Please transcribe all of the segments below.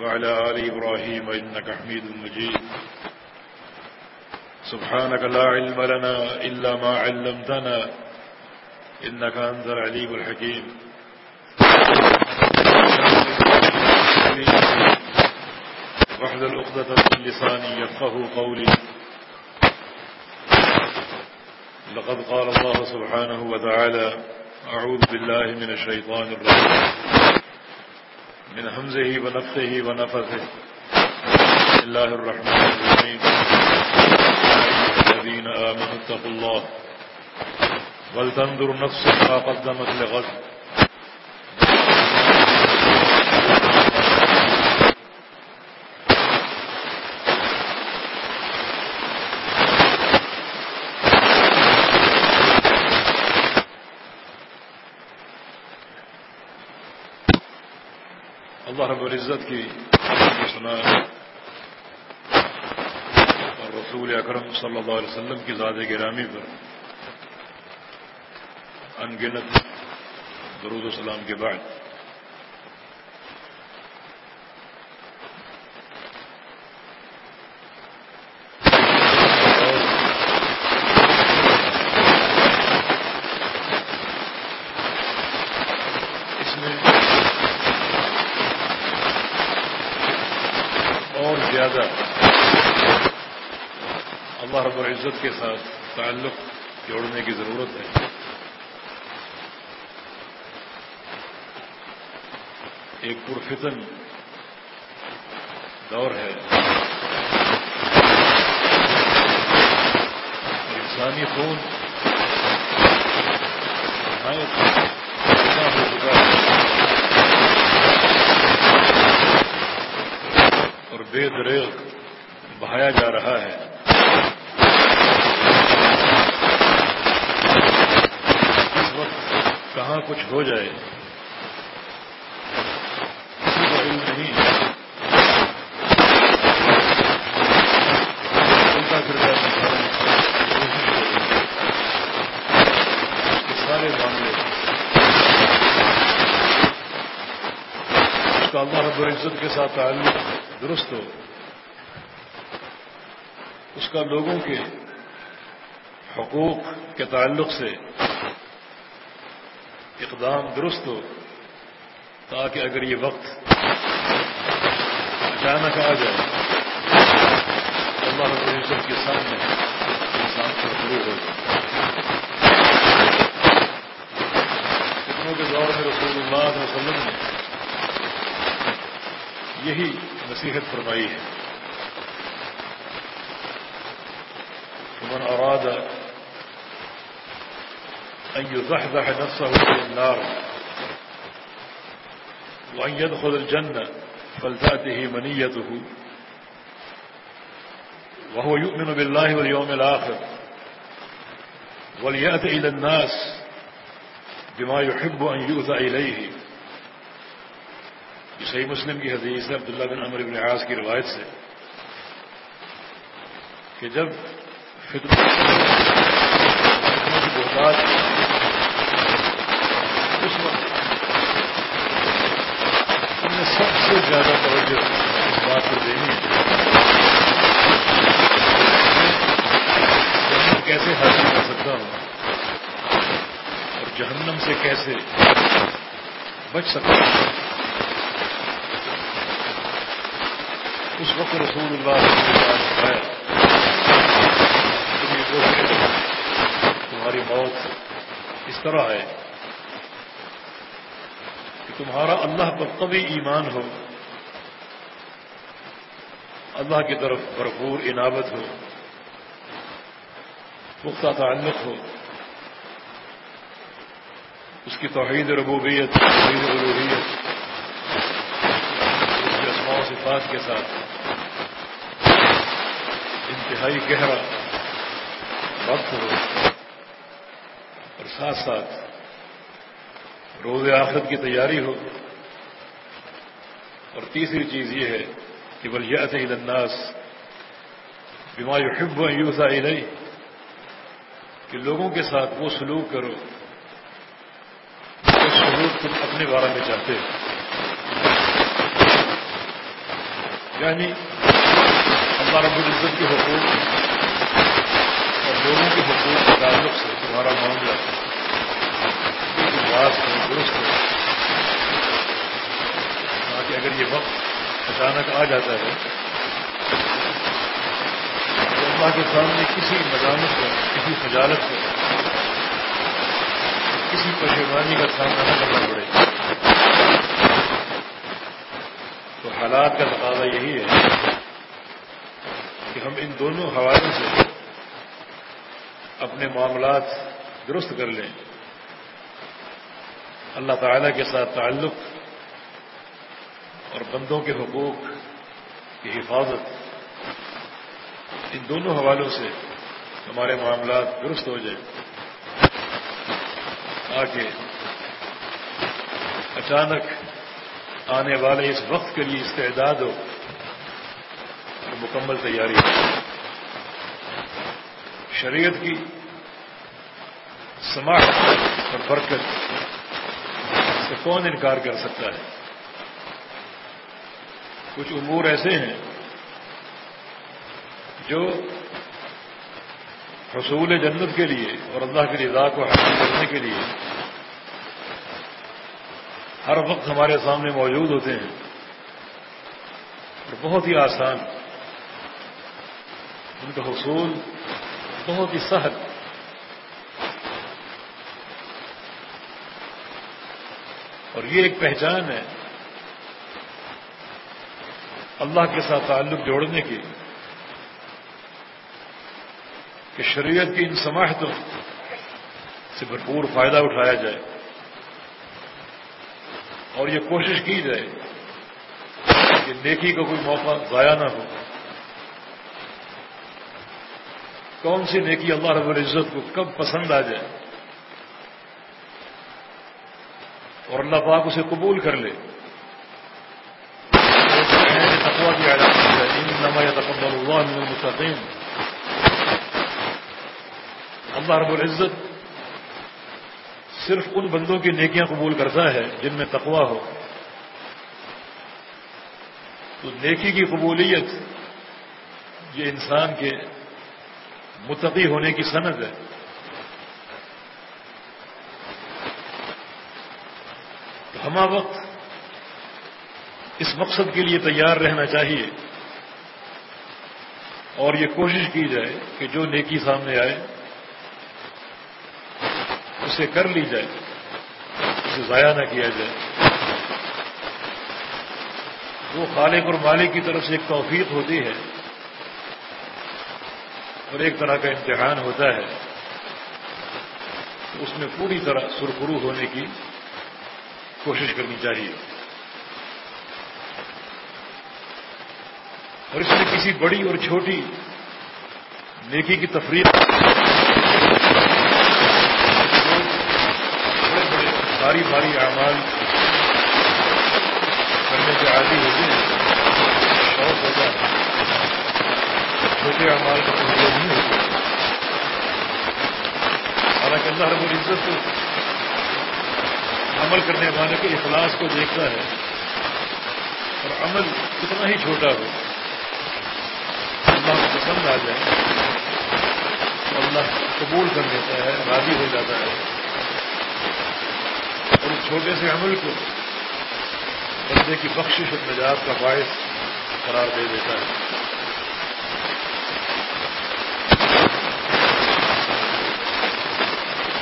وعلى آل إبراهيم إنك حميد مجيد. سبحانك لا علم لنا إلا ما علمتنا إنك أنت العليم الحكيم. وحد الأخذة من لساني يفقه قولي. لقد قال الله سبحانه وتعالى أعوذ بالله من الشيطان الرجيم. من حمزه ونفخه ونفثه بسم الله الرحمن الرحيم. الذين آمنوا اتقوا الله. ولتنظر نفس ما قدمت لغد اللہ رب العزت کی سنا اور رسول اکرم صلی اللہ علیہ وسلم کی زاد گرامی پر ان گنت درود السلام کے بعد اس میں اور زیادہ اللہ کے ساتھ تعلق جوڑنے کی ضرورت ہے۔ ایک پرفتن دور ہے۔ انسانی خون نہایت ہو چکا ہے۔ اور بے دریغ بہایا جا رہا ہے اس وقت کچھ ہو جائے۔ کسی کو علم نہیں۔ چلتا پھرتا سارے معاملے۔ اس کا اللہ رب العزت کے ساتھ تعلق درست ہو۔ اس کا لوگوں کے حقوق کے تعلق سے اقدام درست ہو تاکہ اگر یہ وقت اچانک آ جائے، اللہ رب العزت کے سامنے انسان پر شروع ہو فتنوں کے دور میں رسول اللہ علیہ وسلم نے یہی نصیحت فرمائی ہے من أراد أن يزحزح نفسه من النار وأن يدخل الجنة فلتأته منيته وهو يؤمن بالله واليوم الآخر وليأتي إلى الناس بما يحب أن يؤذى إليه صحیح مسلم کی حدیث ہے، عبداللہ بن عمر بن عاص کی روایت سے کہ جب فطر کی بہتات اس وقت ہم نے سب سے زیادہ توجہ اس بات کو دینی ہے۔ کیسے حاصل کر سکتا ہوں؟ اور جہنم سے کیسے بچ سکتا ہوں؟ اس وقت رسول اللہ ہے، تمہاری موت اس طرح ہے۔ تمہارا اللہ پر کبھی ایمان ہو، اللہ کی طرف بھرپور عنابت ہو، پختہ تعلق ہو۔ اس کی توحید ربوبیت، توحید الوحیت اس کے اسماع و صفات کے ساتھ۔ انتہائی گہرا، وقت ہو، اور ساتھ ساتھ روز آخرت کی تیاری ہو۔ اور تیسری چیز یہ ہے کہ بلیات الناس بیماری حب یوسا نہیں کہ لوگوں کے ساتھ وہ سلوک کرو جو سلوک تم اپنے بارے میں چاہتے ہو۔ یعنی اللہ رب العزت کے حقوق اور لوگوں کے حقوق کے تعلق سے تمہارا معاملہ۔ درست ہو تاکہ اگر یہ وقت اچانک آ جاتا ہے تو اللہ کے سامنے کسی مدامت کو کسی خجالت کو کسی پریشانی کا سامنا نہ کرنا پڑے۔ تو حالات کا تقاضا یہی ہے کہ ہم ان دونوں حوالوں سے اپنے معاملات درست کر لیں۔ اللہ تعالی کے ساتھ تعلق اور بندوں کے حقوق کی حفاظت ان دونوں حوالوں سے ہمارے معاملات درست ہو جائیں تاکہ اچانک آنے والے اس وقت کے لیے استعداد ہو اور مکمل تیاری ہو۔ شریعت کی سماعت اور برکت سے کون انکار کر سکتا ہے؟ کچھ امور ایسے ہیں جو حصول جنت کے لیے اور اللہ کی رضا کو حاصل کرنے کے لیے ہر وقت ہمارے سامنے موجود ہوتے ہیں اور بہت ہی آسان، ان کا حصول بہت ہی سہل اور یہ ایک پہچان ہے اللہ کے ساتھ تعلق جوڑنے کی کہ شریعت کی ان سماحتوں سے بھرپور فائدہ اٹھایا جائے اور یہ کوشش کی جائے کہ نیکی کا کوئی موقع ضائع نہ ہو۔ کون سی نیکی اللہ رب العزت کو کب پسند آ جائے؟ اور اللہ پاک اسے قبول کر لے۔ تقوا کی نما یا تقبل اللہ من المستقیم اللہ رب العزت صرف ان بندوں کی نیکیاں قبول کرتا ہے جن میں تقوا ہو۔ تو نیکی کی قبولیت یہ انسان کے متقی ہونے کی صنعت ہے۔ ہما وقت اس مقصد کے لیے تیار رہنا چاہیے اور یہ کوشش کی جائے کہ جو نیکی سامنے آئے، اسے کر لی جائے، اسے ضائع نہ کیا جائے۔ وہ خالق اور مالک کی طرف سے ایک توفیق ہوتی ہے اور ایک طرح کا امتحان ہوتا ہے، اس میں پوری طرح سرخرو ہونے کی کوشش کرنی چاہیے۔ اور اس میں کسی بڑی اور چھوٹی نیکی کی تفریح بڑے بڑے بھاری بھاری اعمال کرنے کے عادی ہوتے ہیں شوق ہوتا ہے چھوٹے اعمال کا توجہ مطلب نہیں ہوتا۔ حالانکہ اللہ رب العزت کو عمل کرنے والے کے اخلاص کو دیکھتا ہے اور عمل کتنا ہی چھوٹا ہو، اللہ کو پسند آ جائے، اللہ قبول کر لیتا ہے، راضی ہو جاتا ہے۔ اور اس چھوٹے سے عمل کو بندے کی بخشش اور نجات کا باعث قرار دے دیتا ہے۔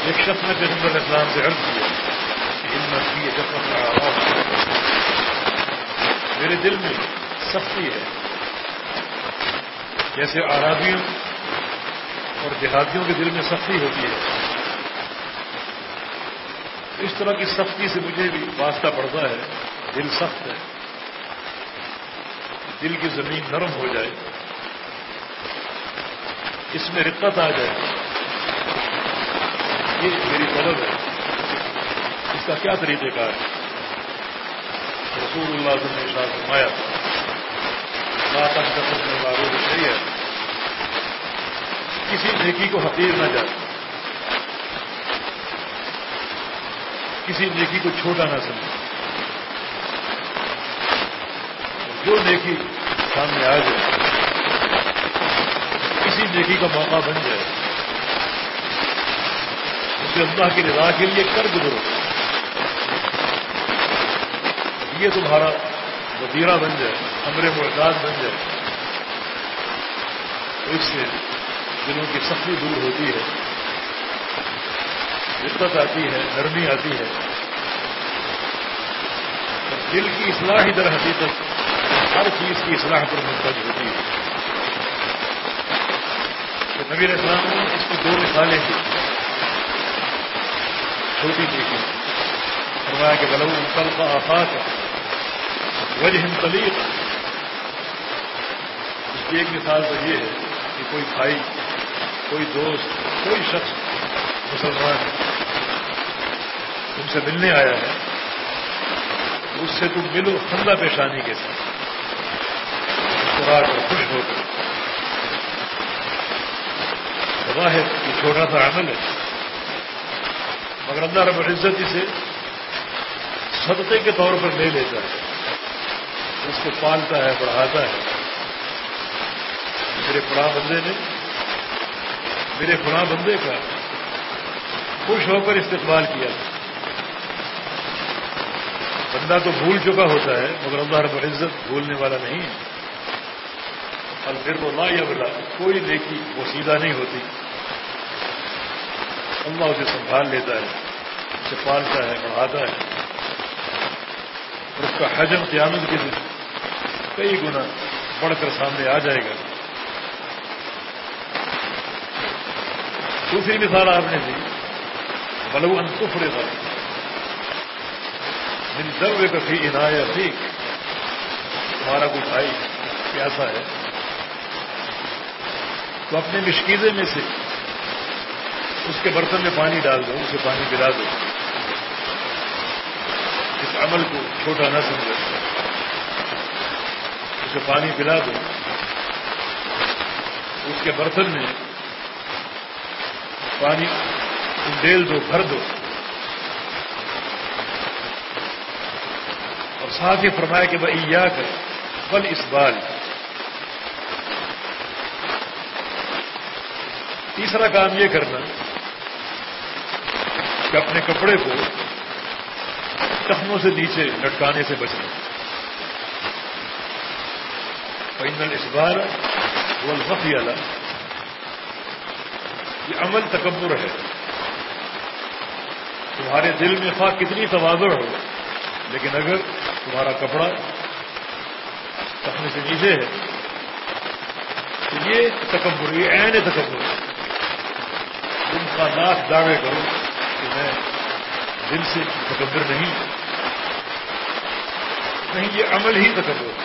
ایک شخص نے پیغمبر اسلام سے عرض کیا کہ ان میں یہ میرے دل میں سختی ہے۔ جیسے آرابیوں اور دیہاتیوں کے دل میں سختی ہوتی ہے۔ اس طرح کی سختی سے مجھے بھی واسطہ پڑتا ہے۔ دل سخت ہے۔ دل کی زمین نرم ہو جائے۔ اس میں رقت آ جائے۔ یہ میری طلب ہے۔ اس کا کیا طریقہ کار؟ ہے رسول اللہ نے ارشاد فرمایا تک معروف نہیں ہے کسی نیکی کو حقیر نہ جائے کسی نیکی کو چھوٹا نہ سمجھے جو نیکی سامنے آ جائے، کسی نیکی کا موقع بن جائے، اسے اللہ کی رضا کے لیے کر گزرو۔ یہ تمہارا وزیرہ بن جائے، امر محتاج بن جائے۔ تو اس سے دلوں کی سختی دور ہوتی ہے، دقت آتی ہے، نرمی آتی ہے۔ دل کی اصلاح ہی در حقیقت ہر چیز کی اصلاح پر منتج ہوتی ہے۔ تو نبی اسلام نے اس کی دو مثالیں چھوٹی دیکھی فرمایا کہ بلو کل کا آفاق ہے وجہ تلیق اس کی ایک مثال تو یہ ہے کہ کوئی بھائی، کوئی دوست، کوئی شخص مسلمان تم سے ملنے آیا ہے، اس سے تم ملو خندہ پیشانی کے ساتھ، خوراک اور خوش ہو کر۔ ہے کہ چھوٹا سا عمل ہے، مگر اللہ رب العزت اسے صدقے کے طور پر لے لیتا ہے۔ اس کو پالتا ہے، بڑھاتا ہے۔ میرے فلاں بندے نے، میرے فلاں بندے کا خوش ہو کر استقبال کیا۔ بندہ تو بھول چکا ہوتا ہے، مگر اللہ رب العزت بھولنے والا نہیں ہے۔ اور پھر وہ لا یا بلا کوئی نیکی وہ سیدھا نہیں ہوتی۔ اللہ اسے سنبھال لیتا ہے، اسے پالتا ہے، بڑھاتا ہے۔ اور اس کا حجم قیامت کے دن کئی گنا بڑھ کر سامنے آ جائے گا۔ دوسری مثال آپ نے دی بلو انتفرے کا من دروے کا فی عنایا سیکھ تمہارا کوئی بھائی پیاسا ہے۔ تو اپنے مشکیزے میں سے اس کے برتن میں پانی ڈال دو، اسے پانی پلا دو۔ عمل کو چھوٹا نہ سمجھو اسے پانی پلا دو۔ اس کے برتن میں پانی ڈیل دو، بھر دو۔ اور ساتھ ہی فرمایا کہ بھائی یا کر پل اس بال۔ تیسرا کام یہ کرنا کہ اپنے کپڑے کو ٹخنوں سے نیچے، لٹکانے سے بچنا۔ فائنل اس بار الفقی والا یہ عمل تکبر ہے۔ تمہارے دل میں خواہ کتنی توازر ہو، لیکن اگر تمہارا کپڑا تخنے سے نیچے ہے، تو یہ تکبر، یہ عین تکبر تم کا ناک دعوے کرو کہ میں دل سے تکبر نہیں نہیں، یہ عمل ہی تکبر۔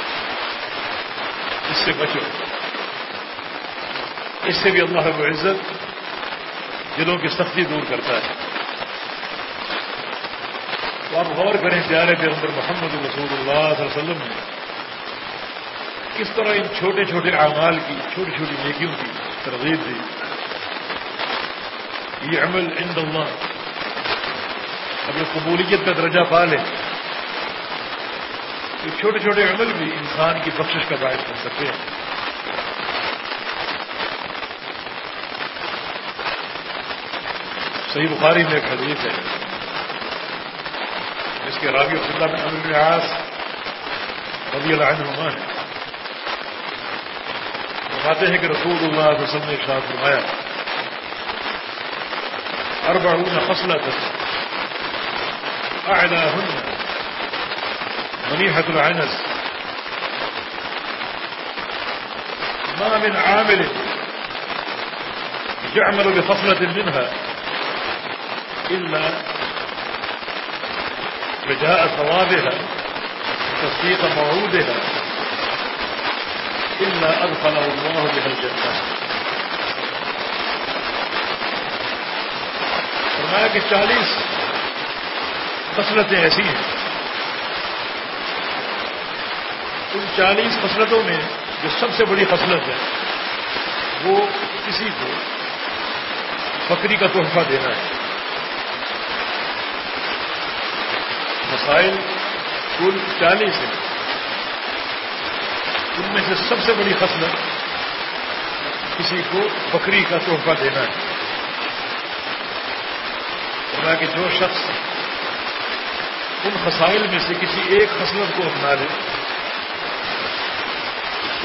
اس سے بچو۔ اس سے بھی اللہ رب عزت دلوں کی سختی دور کرتا ہے۔ تو آپ غور کریں پیارے کے اندر محمد رسول اللہ صلی اللہ علیہ وسلم نے کس طرح ان چھوٹے چھوٹے اعمال کی، چھوٹی چھوٹی نیکیوں کی ترغیب دی۔ یہ عمل عند اللہ۔ اگر قبولیت کا درجہ پا لیں تو چھوٹے چھوٹے عمل بھی انسان کی بخشش کا باعث بن سکتے ہیں۔ صحیح بخاری میں ایک حدیث ہے۔ اس کے راوی عبداللہ میں امر ریاض رضی اللہ عنہ ہے بتاتے ہیں کہ رسول اللہ علیہ وسلم نے شاہ فرمایا، اربعون فصلة أعلاهن منيحة العنز. ما من عامل يعمل بفصلة منها إلا رجاء ثوابها وتصديق موعودها إلا أدخله الله بها الجنة. فرمایا کہ چالیس فصلتیں ایسی ہیں ان چالیس فصلتوں میں جو سب سے بڑی فصلت ہے، وہ کسی کو بکری کا تحفہ دینا ہے۔ مسائل کل چالیس ہیں۔ ان میں سے سب سے بڑی فصلت کسی کو بکری کا تحفہ دینا ہے۔ کہ جو شخص ان خسائل میں سے کسی ایک خصلت کو اپنا لے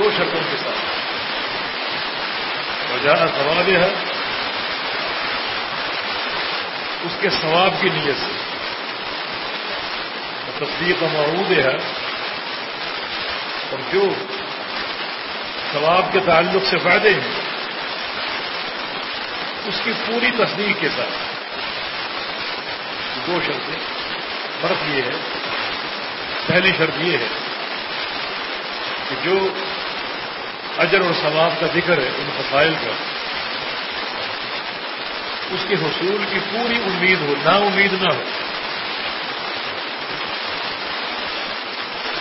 دو شرطوں کے ساتھ۔ وجہ ثواب ہے، اس کے ثواب کی نیت سے۔ تصدیق معروض ہے، اور جو ثواب کے تعلق سے فائدے ہیں، اس کی پوری تصدیق کے ساتھ۔ دو شرطیں۔ فرق یہ ہے، پہلی شرط یہ ہے کہ جو اجر اور ثواب کا ذکر ہے ان مسائل کا۔ اس کے حصول کی پوری امید ہو نا امید نہ ہو۔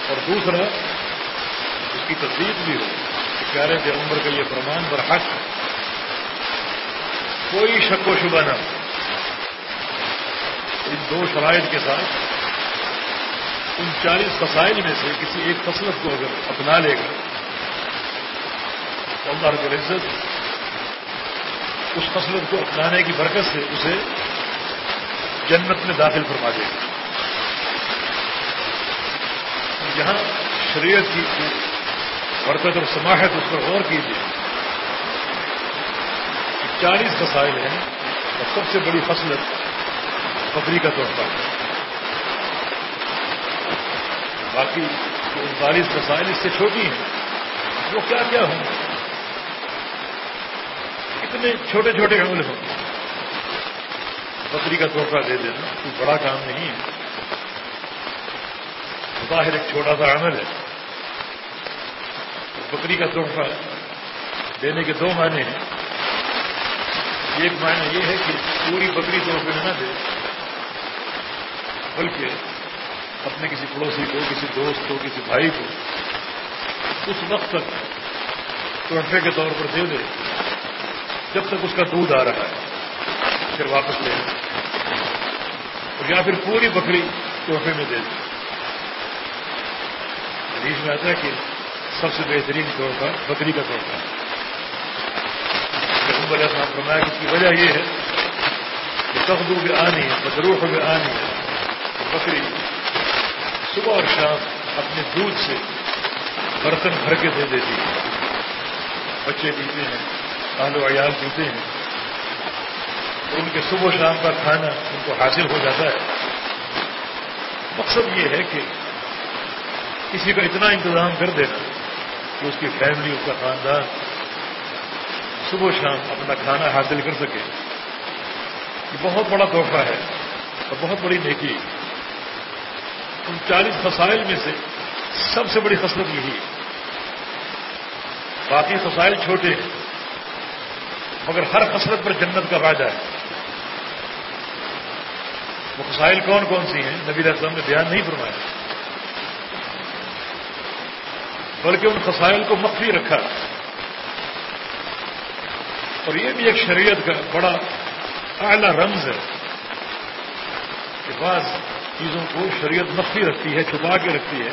اور دوسرا، اس کی تصدیق بھی ہو کہ پیارے کے عمر کا یہ فرمان برحق ہے۔ کوئی شک و شبہ نہ ہو۔ ان دو شرائط کے ساتھ ان چالیس فسائل میں سے کسی ایک فصلت کو اگر اپنا لے گا تو اللہ رب العزت اس فصلت کو اپنانے کی برکت سے اسے جنت میں داخل فرما دے گا۔ یہاں شریعت کی برکت اور سماحت اس پر غور کیجیے چالیس فسائل ہیں اور سب سے بڑی فصلت بکری کا تحفہ باقی جو انتالیس مسائل اس سے چھوٹی ہیں، وہ کیا کیا ہوں؟ اتنے چھوٹے چھوٹے عمل ہوں بکری کا تحفہ دے دینا، کوئی بڑا کام نہیں ہے۔ ظاہر ایک چھوٹا سا عمل ہے۔ بکری کا تحفہ دینے کے دو معنی ہیں۔ ایک معنی یہ ہے کہ پوری بکری تحفے میں نہ دے، بلکہ اپنے کسی پڑوسی کو، کسی دوست کو، کسی بھائی کو اس وقت تک تحفے کے طور پر دے دے۔ جب تک اس کا دودھ آ رہا ہے، پھر واپس لے اور یا پھر پوری بکری تحفے میں دے دے حدیث میں آتا ہے کہ سب سے بہترین تحفہ بکری کا تحفہ بڑے صاحب فرمایا کہ اس کی وجہ یہ ہے کہ تخدو بھی آنی ہے بدروح بھی آنی ہے۔ بکری صبح اور شام اپنے دودھ سے برتن بھر کے دے دیتی ہے۔ بچے پیتے ہیں۔ آلو عیال پیتے ہیں۔ ان کے صبح و شام کا کھانا ان کو حاصل ہو جاتا ہے۔ مقصد یہ ہے کہ کسی کا اتنا انتظام کر دینا کہ اس کی فیملی، اس کا خاندان صبح و شام اپنا کھانا حاصل کر سکے۔ یہ بہت بڑا تحفہ ہے اور بہت بڑی نیکی۔ ان چالیس فسائل میں سے سب سے بڑی خصلت یہی ہے۔ باقی فسائل چھوٹے ہیں۔ مگر ہر خصلت پر جنت کا وعدہ ہے۔ وہ خسائل کون کون سی ہیں؟ نبی السلام نے بیان نہیں فرمایا۔ بلکہ ان خسائل کو مخفی رکھا۔ اور یہ بھی ایک شریعت کا بڑا اعلی رمز ہے کہ بعض چیزوں کو شریعت مخفی رکھتی ہے، چھپا کے رکھتی ہے۔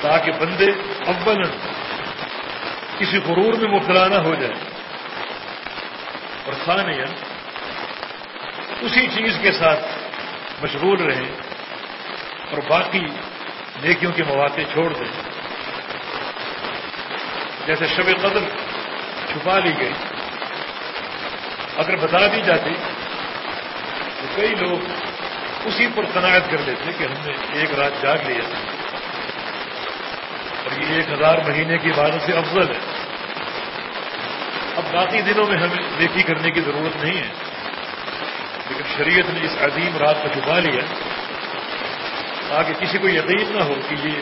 تاکہ بندے اول کسی غرور میں مبتلا نہ ہو جائے۔ اور ثانیہ اسی چیز کے ساتھ مشغول رہیں اور باقی نیکیوں کے مواقع چھوڑ دیں۔ جیسے شب قدر چھپا لی گئی۔ اگر بتا دی جاتی تو کئی لوگ اسی پر تناعت کر لیتے کہ ہم نے ایک رات جاگ لیا۔ اور یہ ایک ہزار مہینے کی عبادت سے افضل ہے۔ اب باقی دنوں میں ہمیں نیکی کرنے کی ضرورت نہیں ہے۔ لیکن شریعت نے اس عظیم رات کو چھپا لیا۔ تاکہ کسی کو یقین نہ ہو کہ یہ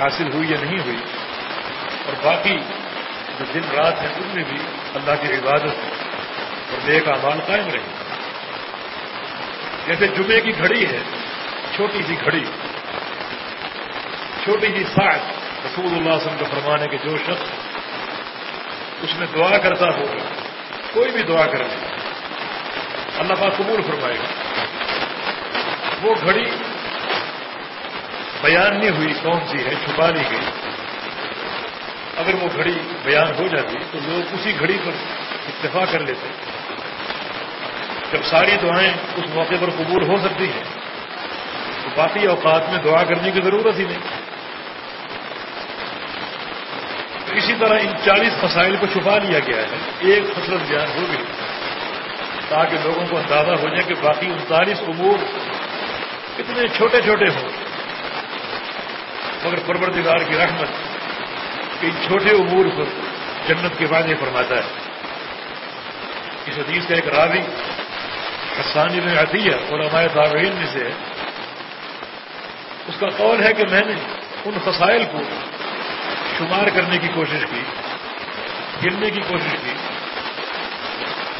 حاصل ہوئی یا نہیں ہوئی۔ اور باقی جو دن رات ہیں، ان میں بھی اللہ کی عبادت اور نیک اعمال قائم رہے جیسے جمعے کی گھڑی ہے، چھوٹی سی گھڑی۔ چھوٹی سی ساٹھ رسول اللہ علیہ وسلم کا فرمانے کے جو شخص اس میں دعا کرتا ہوگا کوئی بھی دعا کرے۔ اللہ پاک قبول فرمائے گا۔ وہ گھڑی بیان نہیں ہوئی کون سی ہے، چھپا لی گئی۔ اگر وہ گھڑی بیان ہو جاتی تو لوگ اسی گھڑی پر اتفاق کر لیتے۔ جب ساری دعائیں اس موقع پر قبول ہو سکتی ہیں، تو باقی اوقات میں دعا کرنے کی ضرورت ہی نہیں تو اسی طرح ان چالیس مسائل کو چھپا لیا گیا ہے۔ ایک فصل بیان ہو گئی۔ تاکہ لوگوں کو اندازہ ہو جائے کہ باقی انتالیس امور کتنے چھوٹے چھوٹے ہوں۔ مگر پروردگار کی رحمت ان چھوٹے امور پر جنت کے بعد یہ فرماتا ہے۔ اس حدیث کا ایک راوی حسانی میں آتی ہے اور ہمارے تابعین میں سے اس کا قول ہے کہ میں نے ان فسائل کو شمار کرنے کی کوشش کی، گننے کی کوشش کی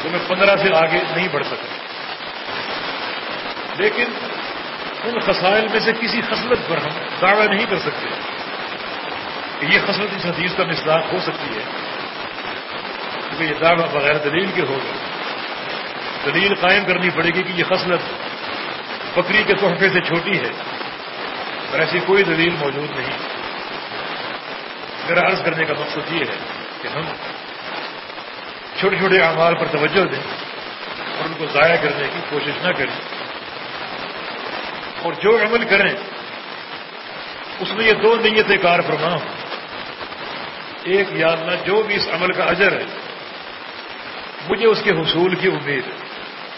تو میں پندرہ سے آگے نہیں بڑھ سکا۔ لیکن ان خسائل میں سے کسی خصلت پر ہم دعوی نہیں کر سکتے۔ کہ یہ خصلت اس حدیث کا مصداق ہو سکتی ہے کیونکہ یہ دعویٰ بغیر دلیل کے ہوگا دلیل قائم کرنی پڑے گی کہ یہ خصلت بکری کے تحفے سے چھوٹی ہے اور ایسی کوئی دلیل موجود نہیں۔ میرا عرض کرنے کا مقصد یہ ہے کہ ہم چھوٹے چھوٹے اعمال پر توجہ دیں اور ان کو ضائع کرنے کی کوشش نہ کریں اور جو عمل کریں، اس میں یہ دو نیتیں کار فرما ہوں۔ ایک، یا اللہ، جو بھی اس عمل کا اجر ہے، مجھے اس کے حصول کی امید ہے۔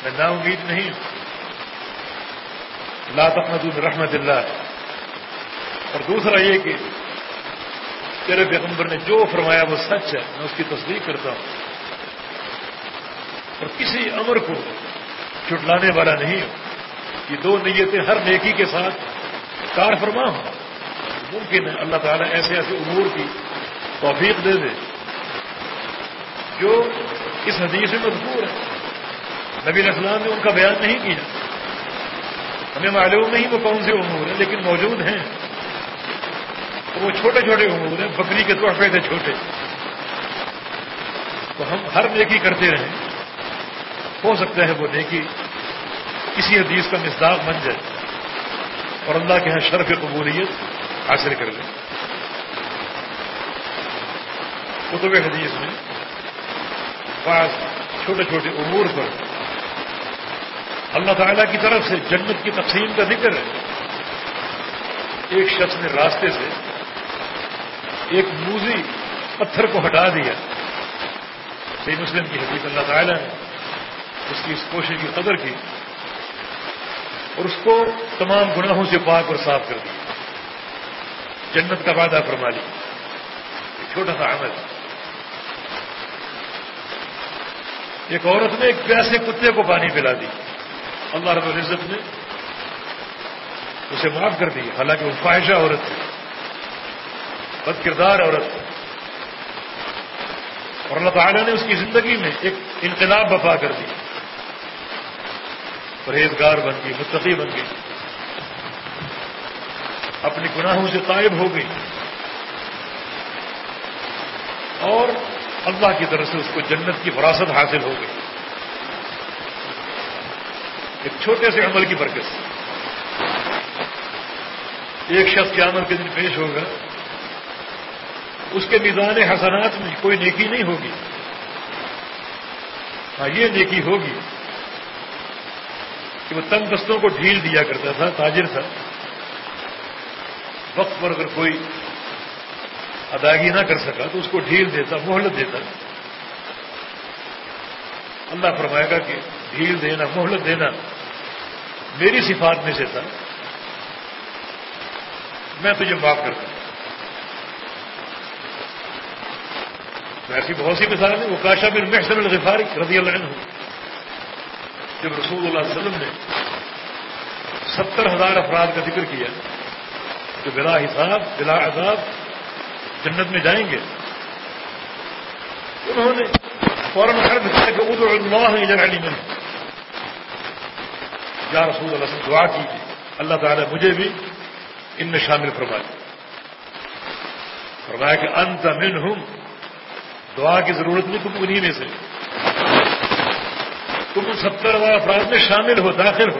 میں نا امید نہیں ہوں۔ احمد رحمت اللہ۔ اور دوسرا یہ کہ تیرے پیغمبر نے جو فرمایا وہ سچ ہے، میں اس کی تصدیق کرتا ہوں۔ اور کسی امر کو چٹلانے والا نہیں ہوں۔ یہ دو نیتیں ہر نیکی کے ساتھ کار فرما ہوں۔ ممکن ہے اللہ تعالیٰ ایسے ایسے امور کی توفیق دے دے۔ جو اس حدیث میں مجبور ہے۔ نبی اسلام نے ان کا بیان نہیں کیا۔ ہمیں معلوم نہیں وہ کون سے امور ہیں، لیکن موجود ہیں۔ وہ چھوٹے چھوٹے امور ہیں، بکری کے تحفے تھے چھوٹے۔ تو ہم ہر نیکی کرتے رہیں۔ ہو سکتا ہے وہ نیکی کسی حدیث کا مزداق بن جائے اور اللہ کے یہاں شرف قبولیت حاصل کر لیں کتب حدیث میں بعض چھوٹے چھوٹے امور پر اللہ تعالیٰ کی طرف سے جنت کی تقسیم کا ذکر ہے۔ ایک شخص نے راستے سے ایک موزی پتھر کو ہٹا دیا۔ صحیح مسلم کی حدیث اللہ تعالیٰ نے اس کی اس کوشش کی قدر کی اور اس کو تمام گناہوں سے پاک اور صاف کر دیا۔ جنت کا وعدہ فرما لی چھوٹا سا عمل۔ ایک عورت نے ایک پیاسے کتے کو پانی پلا دی۔ اللہ رب العزت نے اسے معاف کر دی۔ حالانکہ وہ فواہشہ عورت تھی۔ بد کردار عورت اور اللہ تعالیٰ نے اس کی زندگی میں ایک انقلاب بفا کر دی۔ پرہیزگار بن گئی، متقی بن گئی۔ اپنی گناہوں سے طائب ہو گئی۔ اور اللہ کی طرف سے اس کو جنت کی وراثت حاصل ہو گئی۔ ایک چھوٹے سے عمل کی برکت۔ ایک شخص قیامت کے دن پیش ہوگا۔ اس کے میزان حسنات میں کوئی نیکی نہیں ہوگی۔ ہاں یہ نیکی ہوگی کہ وہ تنگ دستوں کو ڈھیل دیا کرتا تھا، تاجر تھا۔ وقت پر اگر کوئی ادائیگی نہ کر سکا تو اس کو ڈھیل دیتا، مہلت دیتا۔ اللہ فرمائے گا کہ ڈھیل دینا، مہلت دینا میری صفات میں سے تھا۔ میں تجھے معاف کرتا ہوں۔ ایسی بہت سی مثالیں وہ کاشا بن محسن الغفاری رضی اللہ عنہ۔ جب رسول اللہ علیہ وسلم نے ستر ہزار افراد کا ذکر کیا جو بلا حساب، بلا عذاب جنت میں جائیں گے، انہوں نے فوراً کیا کہ ادھر اللہ جگہ علی میں یا رسول اللہ سے دعا کیجیے۔ اللہ تعالیٰ مجھے بھی ان میں شامل فرمائے۔ فرمایا کہ انت من ہوں دعا کی ضرورت نہیں تم انہیں میں سے تم ستر ہزار افراد میں شامل ہو، داخل ہو۔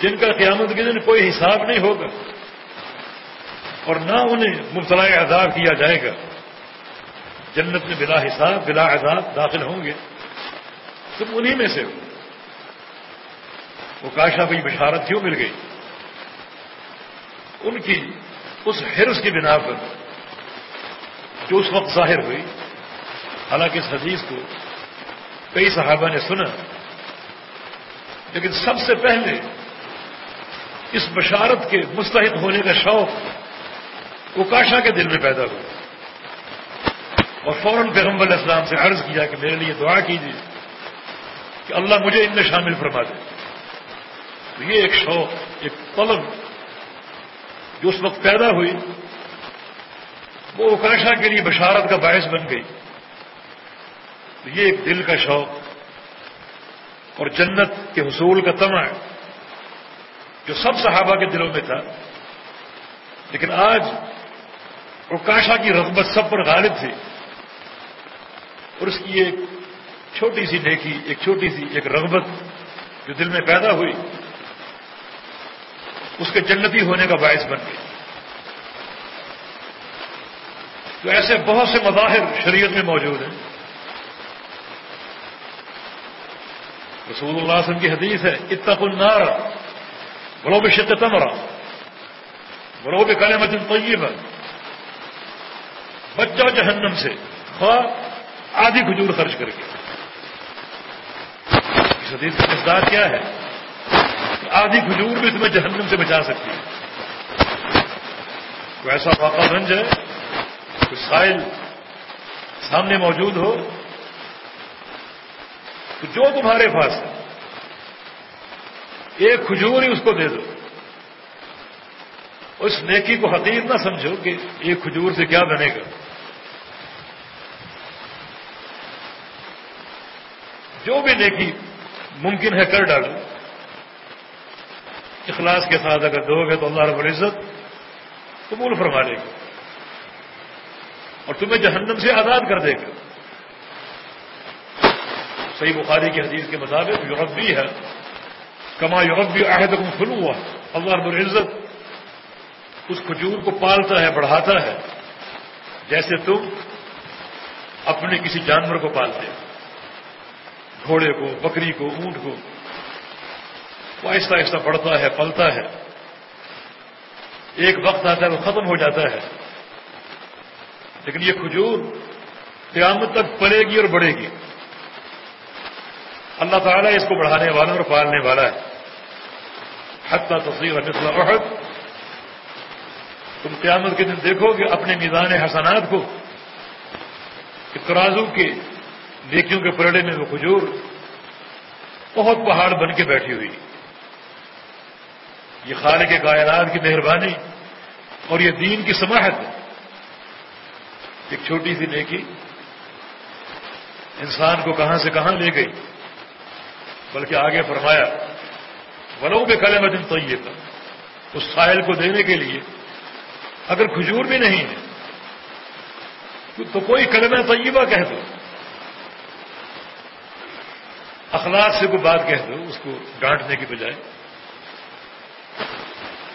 جن کا قیامت کے دن کوئی حساب نہیں ہوگا اور نہ انہیں مبتلا عذاب کیا جائے گا۔ جنت میں بلا حساب، بلا عذاب داخل ہوں گے۔ تم انہیں میں سے ہو۔ وہ کاشا بھائی بشارت کیوں مل گئی؟ ان کی، اس حرص کی بنا پر۔ جو اس وقت ظاہر ہوئی، حالانکہ اس حدیث کو کئی صحابہ نے سنا، لیکن سب سے پہلے اس بشارت کے مستحق ہونے کا شوق اکاشا کے دل میں پیدا ہوا۔ اور فوراً پیغمبر اسلام سے عرض کیا کہ میرے لیے دعا کیجیے کہ اللہ مجھے ان میں شامل فرما دے۔ تو یہ ایک شوق، ایک طلب جو اس وقت پیدا ہوئی وہ اکاشا کے لیے بشارت کا باعث بن گئی۔ تو یہ ایک دل کا شوق اور جنت کے حصول کا تمع جو سب صحابہ کے دلوں میں تھا۔ لیکن آج اکاشا کی رغبت سب پر غالب تھی۔ اور اس کی ایک چھوٹی سی نیکی، ایک چھوٹی سی ایک رغبت جو دل میں پیدا ہوئی، اس کے جنتی ہونے کا باعث بن گئی۔ تو ایسے بہت سے مظاہر شریعت میں موجود ہیں۔ رسول اللہ علیہ وسلم کی حدیث ہے اتق النار بڑو بھی شدت تمرا بڑو بھی کالے مجن طیب بچہ جہنم سے، خواہ آدھی کھجور خرچ کر کے۔ اس حدیث کا مقدار کیا ہے؟ آدھی کھجور بھی تمہیں جہنم سے بچا سکتی ہے۔ تو ایسا موقع بن جائے تو سائل سامنے موجود ہو، تو جو تمہارے پاس ہے، ایک کھجور ہی اس کو دے دو۔ اس نیکی کو حقیر نہ سمجھو کہ ایک کھجور سے کیا بنے گا۔ جو بھی نیکی ممکن ہے کر ڈالو۔ اخلاص کے ساتھ اگر دو گے تو اللہ رب العزت قبول فرما لے گا۔ اور تمہیں جہنم سے آزاد کر دے گا۔ صحیح بخاری کی حدیث کے مطابق یوربی ہے۔ کما یوربی عہد کو کھل ہوا اللہ رب العزت اس کھجور کو پالتا ہے، بڑھاتا ہے، جیسے تم اپنے کسی جانور کو پالتے گھوڑے کو، بکری کو، اونٹ کو۔ وہ آہستہ آہستہ بڑھتا ہے، پلتا ہے۔ ایک وقت آتا ہے وہ ختم ہو جاتا ہے۔ لیکن یہ کھجور قیامت تک پلے گی اور بڑھے گی۔ اللہ تعالیٰ اس کو بڑھانے والا اور پالنے والا ہے۔ حتہ تصویر مثلا عہد تم قیامت کے دن دیکھو گے اپنے میزان حسنات کو، کہ ترازو کے نیکیوں کے پرڑے میں وہ کھجور بہت پہاڑ بن کے بیٹھی ہوئی۔ یہ خالق کائنات کی مہربانی اور یہ دین کی سماحت ہے۔ ایک چھوٹی سی نیکی انسان کو کہاں سے کہاں لے گئی، بلکہ آگے فرمایا، ولو بے کلے مدن تو یہ تھا اس ساحل کو دینے کے لیے، اگر کھجور بھی نہیں ہے، تو کوئی کلمہ طیبہ کہہ دو، اخلاق سے کوئی بات کہہ دو، اس کو ڈانٹنے کی بجائے،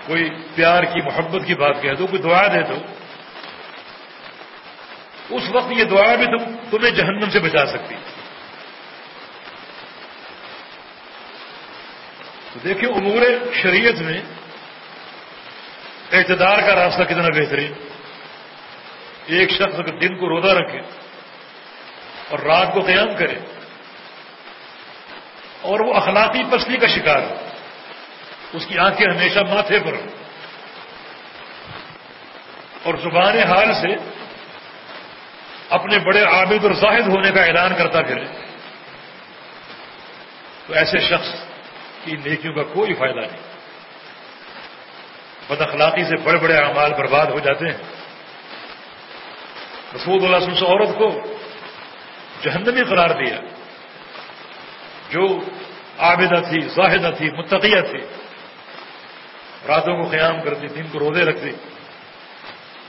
کوئی پیار کی، محبت کی بات کہہ دو، کوئی دعا دے دو اس وقت یہ دعا بھی تم تمہیں جہنم سے بچا سکتی۔ تو دیکھیں امور شریعت میں اعتدار کا راستہ کتنا بہترین۔ ایک شخص اگر دن کو روزہ رکھے اور رات کو قیام کرے اور وہ اخلاقی پسلی کا شکار ہو، اس کی آنکھیں ہمیشہ ماتھے پر ہوں۔ اور زبان حال سے اپنے بڑے عابد اور زاہد ہونے کا اعلان کرتا پھرے۔ تو ایسے شخص کی نیکیوں کا کوئی فائدہ نہیں۔ بد اخلاقی سے بڑے بڑے اعمال برباد ہو جاتے ہیں۔ رسول اللہ سے عورت کو جہنمی قرار دیا۔ جو عابدہ تھی، زاہدہ تھی، متقیہ تھی۔ راتوں کو قیام کرتی، دن کو روزے رکھتی۔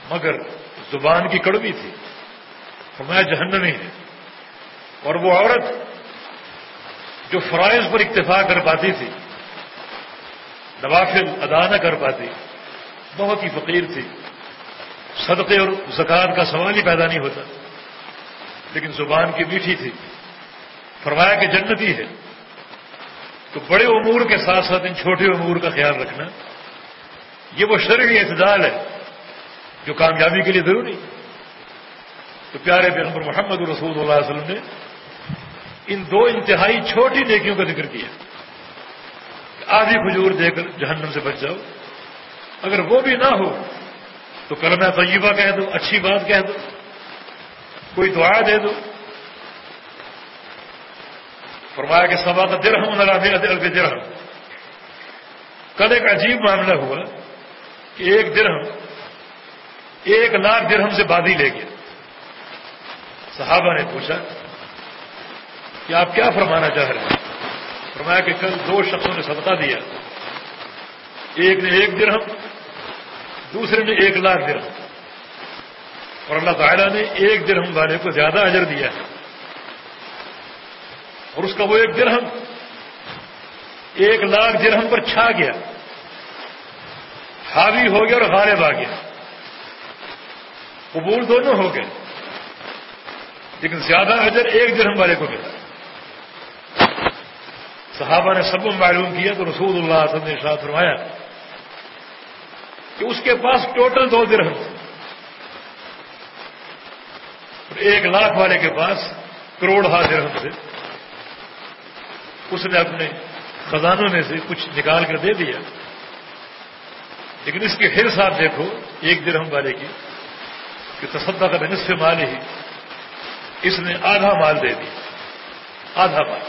مگر زبان کی کڑوی تھی۔ فرمایا جہنمی ہے۔ اور وہ عورت جو فرائض پر اکتفا کر پاتی تھی، نوافل ادا نہ کر پاتی، بہت ہی فقیر تھی۔ صدقے اور زکات کا سوال ہی پیدا نہیں ہوتا، لیکن زبان کی میٹھی تھی۔ فرمایا کہ جنتی ہے۔ تو بڑے امور کے ساتھ ساتھ ان چھوٹے امور کا خیال رکھنا، یہ وہ شرعی اعتدال ہے جو کامیابی کے لیے ضروری ہے۔ تو پیارے پیغمبر محمد رسول اللہ علیہ وسلم نے ان دو انتہائی چھوٹی نیکیوں کا ذکر کیا آدھی کھجور دے کر جہنم سے بچ جاؤ۔ اگر وہ بھی نہ ہو تو کلمہ طیبہ کہہ دو، اچھی بات کہہ دو، کوئی دعا دے دو۔ فرمایا کہ سبا کا درہم نرافی الف درہم۔ کل ایک عجیب معاملہ ہوا کہ ایک درہم، ایک لاکھ درہم سے بادی لے گیا۔ صحابہ نے پوچھا کہ آپ کیا فرمانا چاہ رہے ہیں؟ فرمایا کہ کل دو شخصوں نے صدقہ دیا۔ ایک نے ایک درہم، دوسرے نے ایک لاکھ درہم۔ اور اللہ تعالیٰ نے ایک درہم والے کو زیادہ اجر دیا ہے۔ اور اس کا وہ ایک درہم، ایک لاکھ درہم پر چھا گیا۔ حاوی ہو گیا اور غالب آ گیا۔ قبول دونوں ہو گئے۔ لیکن زیادہ اجر ایک درہم والے کو ملا۔ صحابہ نے سب معلوم کیا تو رسول اللہ علیہ وسلم نے شاہ فرمایا کہ اس کے پاس ٹوٹل دو درہم تھے۔ ایک لاکھ والے کے پاس کروڑ ہا درہم سے اس نے اپنے خزانوں میں سے کچھ نکال کر دے دیا۔ لیکن اس کے پھر صاحب دیکھو، ایک درہم والے کی، کہ تصدہ کا نصف مال ہی۔ اس نے آدھا مال دے دیا۔ آدھا مال۔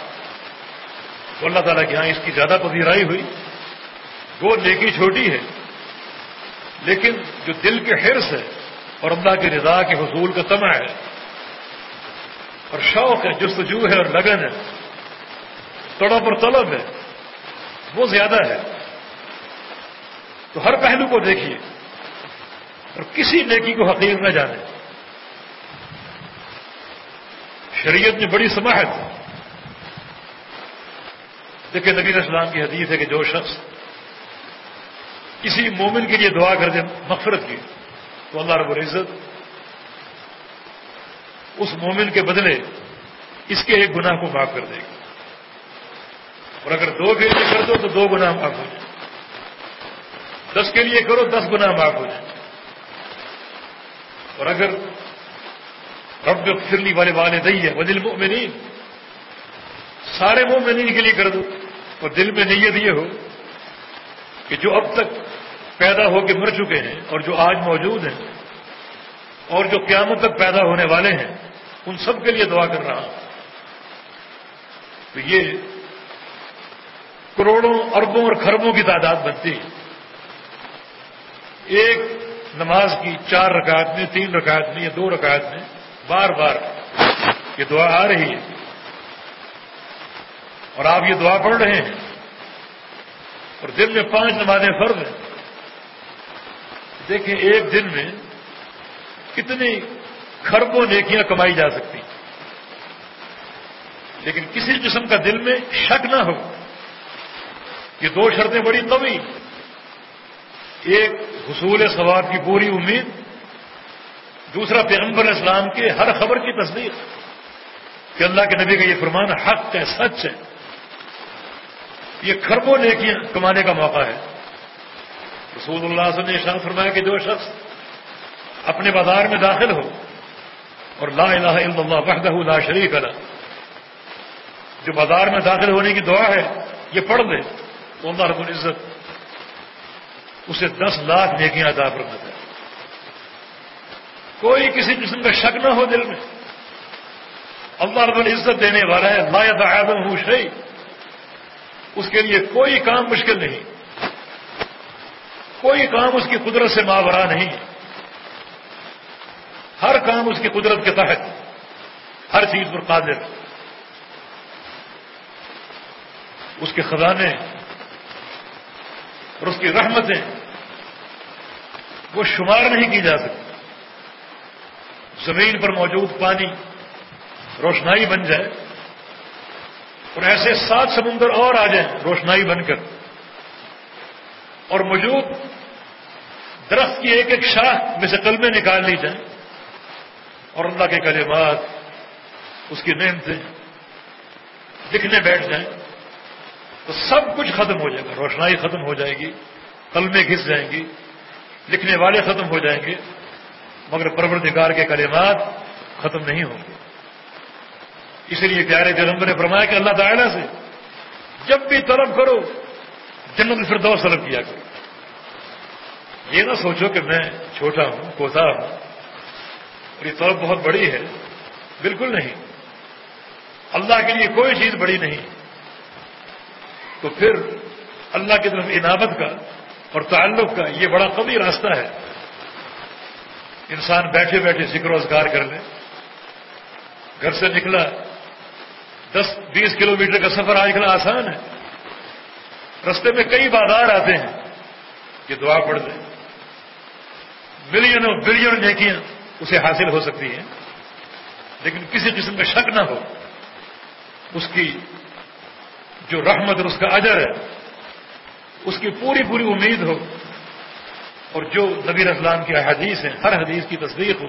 تو اللہ تعالیٰ کے یہاں اس کی زیادہ پذیرائی ہوئی۔ وہ نیکی چھوٹی ہے، لیکن جو دل کے حرص ہے اور اللہ کی رضا کے حصول کا تمع ہے، اور شوق ہے، جستجو ہے اور لگن ہے توڑا پر طلب ہے، وہ زیادہ ہے۔ تو ہر پہلو کو دیکھیے، اور کسی نیکی کو حقیق نہ جانے۔ شریعت میں بڑی سماحت ہے۔ دیکھیں نبی اسلام کی حدیث ہے کہ جو شخص کسی مومن کے لیے دعا کر دے، مغفرت کی تو اللہ رب العزت اس مومن کے بدلے اس کے ایک گناہ کو معاف کر دے گا۔ اور اگر دو کے لیے کر دو تو دو گنا معاف ہو جائے۔ دس کے لیے کرو، دس گنا معاف ہو جائے۔ اور اگر رب فرلی والے والے دئی ہے وہ دل میں نہیں سارے منہ میں کے لیے کر دو اور دل میں نیت یہ ہو کہ جو اب تک پیدا ہو کے مر چکے ہیں اور جو آج موجود ہیں اور جو قیامت تک پیدا ہونے والے ہیں، ان سب کے لیے دعا کر رہا ہوں۔ تو یہ کروڑوں، اربوں اور خربوں کی تعداد بنتی ہے۔ ایک نماز کی چار رکعت میں، تین رکعت میں یا دو رکعت میں بار بار یہ دعا آ رہی ہے اور آپ یہ دعا پڑھ رہے ہیں اور دن میں پانچ نمازیں فرض ہیں۔ دیکھیں ایک دن میں کتنی خربوں نیکیاں کمائی جا سکتی لیکن کسی قسم کا دل میں شک نہ ہو۔ یہ دو شرطیں بڑی قوی ایک حصول ثواب کی پوری امید دوسرا پیغمبر اسلام کے ہر خبر کی تصدیق کہ اللہ کے نبی کا یہ فرمان حق ہے، سچ ہے۔ یہ خربوں نیکیاں کمانے کا موقع ہے۔ رسول اللہ صلی اللہ علیہ وسلم نے فرمایا کہ جو شخص اپنے بازار میں داخل ہو اور لا الہ الا اللہ وحدہ لا شریک اللہ جو بازار میں داخل ہونے کی دعا ہے، یہ پڑھ دے تو اللہ رب العزت اسے دس لاکھ نیکیاں ادا فرما کوئی کسی قسم کا شک نہ ہو دل میں۔ اللہ رب العزت دینے والا ہے، لا آدم ہوں شہی اس کے لیے کوئی کام مشکل نہیں۔ کوئی کام اس کی قدرت سے ماورا نہیں۔ ہر کام اس کی قدرت کے تحت۔ ہر چیز پر قادر۔ اس کے خزانے اور اس کی رحمتیں وہ شمار نہیں کی جا سکتی۔ زمین پر موجود پانی روشنائی بن جائے اور ایسے سات سمندر اور آ جائیں روشنائی بن کر۔ اور موجود درخت کی ایک ایک شاخ میں سے قلمیں نکال لی جائیں۔ اور اللہ کے کلمات اس کی نعمتیں دکھنے بیٹھ جائیں۔ تو سب کچھ ختم ہو جائے گا۔ روشنائی ختم ہو جائے گی، قلمیں گھس جائیں گی، لکھنے والے ختم ہو جائیں گے۔ مگر پروردگار کے کلمات ختم نہیں ہوں گے۔ اسی لیے پیارے جنمبر نے فرمایا کہ اللہ تعالیٰ سے جب بھی طلب کرو، جنت الفردوس طلب کیا کرو۔ یہ نہ سوچو کہ میں چھوٹا ہوں کوتا ہوں، اور یہ طلب بہت بڑی ہے۔ بالکل نہیں۔ اللہ کے لیے کوئی چیز بڑی نہیں۔ تو پھر اللہ کی طرف انعامت کا اور تعلق کا یہ بڑا کبھی راستہ ہے۔ انسان بیٹھے بیٹھے ذکر روزگار کر لے۔ گھر سے نکلا، دس، بیس کلو میٹر کا سفر آج کل آسان ہے۔ رستے میں کئی بازار آتے ہیں کہ دعا پڑھ دیں۔ ملینوں بلین نیکیاں اسے حاصل ہو سکتی ہیں، لیکن کسی قسم کا شک نہ ہو۔ اس کی جو رحمت اور اس کا اجر ہے، اس کی پوری پوری امید ہو۔ اور جو نبی اسلام کی حدیث ہیں، ہر حدیث کی تصدیق ہو،